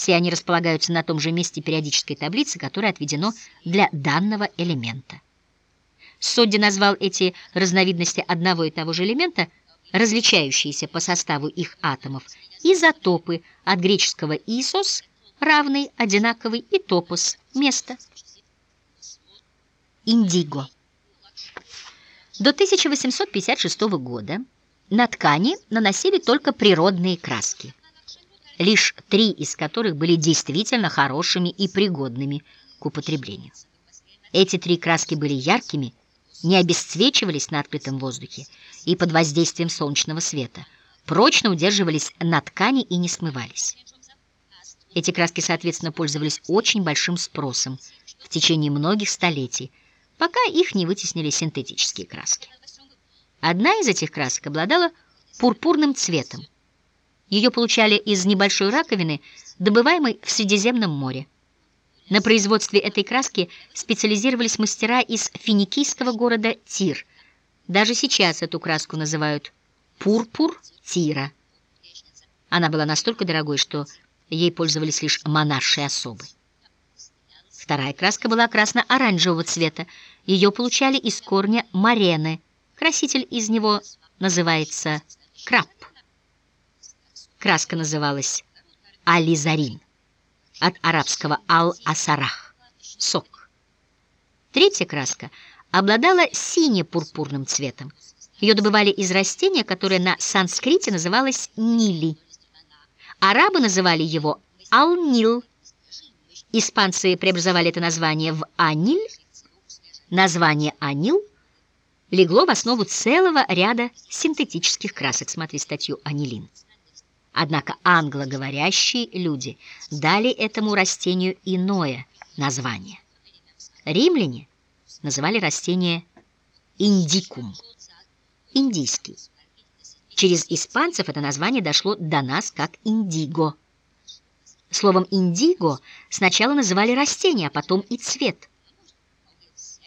Все они располагаются на том же месте периодической таблицы, которое отведено для данного элемента. Содди назвал эти разновидности одного и того же элемента, различающиеся по составу их атомов, изотопы от греческого «исос» — равный, одинаковый, и «топос» — место. Индиго. До 1856 года на ткани наносили только природные краски, лишь три из которых были действительно хорошими и пригодными к употреблению. Эти три краски были яркими, не обесцвечивались на открытом воздухе и под воздействием солнечного света, прочно удерживались на ткани и не смывались. Эти краски, соответственно, пользовались очень большим спросом в течение многих столетий, пока их не вытеснили синтетические краски. Одна из этих красок обладала пурпурным цветом. Ее получали из небольшой раковины, добываемой в Средиземном море. На производстве этой краски специализировались мастера из финикийского города Тир. Даже сейчас эту краску называют «пурпур Тира». Она была настолько дорогой, что ей пользовались лишь монаршие особы. Вторая краска была красно-оранжевого цвета. Ее получали из корня марены. Краситель из него называется краб. Краска называлась ализарин от арабского ал-асарах — сок. Третья краска обладала сине-пурпурным цветом. Ее добывали из растения, которое на санскрите называлось нили. Арабы называли его ал-нил. Испанцы преобразовали это название в аниль. Название анил легло в основу целого ряда синтетических красок. Смотри статью «Анилин». Однако англоговорящие люди дали этому растению иное название. Римляне называли растение индикум, индийский. Через испанцев это название дошло до нас как индиго. Словом индиго сначала называли растение, а потом и цвет.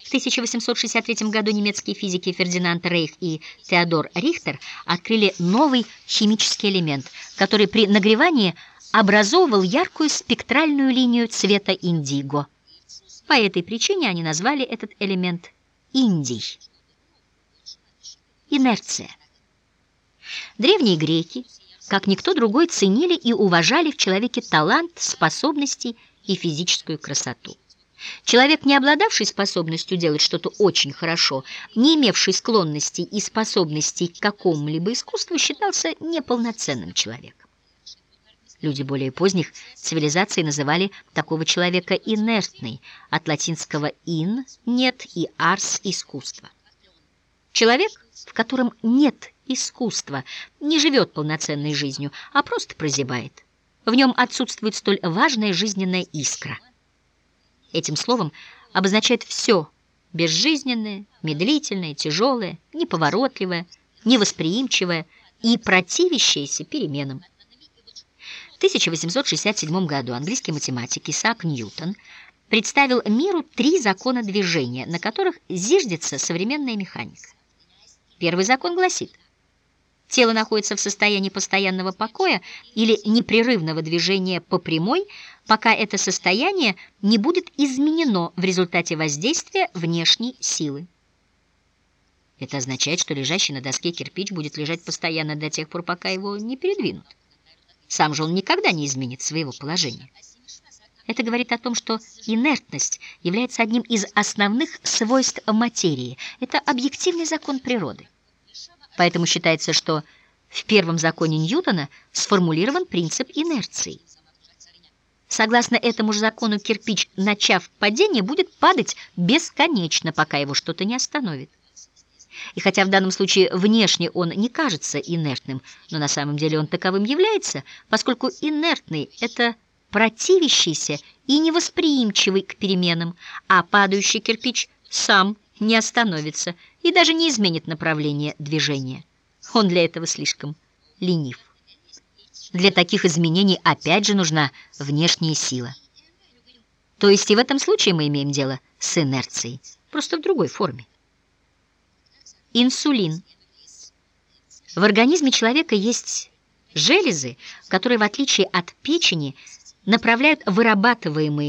1863 году немецкие физики Фердинанд Рейх и Теодор Рихтер открыли новый химический элемент, который при нагревании образовывал яркую спектральную линию цвета индиго. По этой причине они назвали этот элемент индий. Инерция. Древние греки, как никто другой, ценили и уважали в человеке талант, способности и физическую красоту. Человек, не обладавший способностью делать что-то очень хорошо, не имевший склонностей и способностей к какому-либо искусству, считался неполноценным человеком. Люди более поздних цивилизаций называли такого человека инертный, от латинского «ин» — «нет» и «арс» — «искусство». Человек, в котором нет искусства, не живет полноценной жизнью, а просто прозябает. В нем отсутствует столь важная жизненная искра — Этим словом обозначает все безжизненное, медлительное, тяжелое, неповоротливое, невосприимчивое и противящееся переменам. В 1867 году английский математик Исаак Ньютон представил миру три закона движения, на которых зиждется современная механика. Первый закон гласит, тело находится в состоянии постоянного покоя или непрерывного движения по прямой – пока это состояние не будет изменено в результате воздействия внешней силы. Это означает, что лежащий на доске кирпич будет лежать постоянно до тех пор, пока его не передвинут. Сам же он никогда не изменит своего положения. Это говорит о том, что инертность является одним из основных свойств материи. Это объективный закон природы. Поэтому считается, что в первом законе Ньютона сформулирован принцип инерции. Согласно этому же закону, кирпич, начав падение, будет падать бесконечно, пока его что-то не остановит. И хотя в данном случае внешне он не кажется инертным, но на самом деле он таковым является, поскольку инертный — это противящийся и невосприимчивый к переменам, а падающий кирпич сам не остановится и даже не изменит направление движения. Он для этого слишком ленив. Для таких изменений опять же нужна внешняя сила. То есть и в этом случае мы имеем дело с инерцией, просто в другой форме. Инсулин. В организме человека есть железы, которые, в отличие от печени, направляют вырабатываемые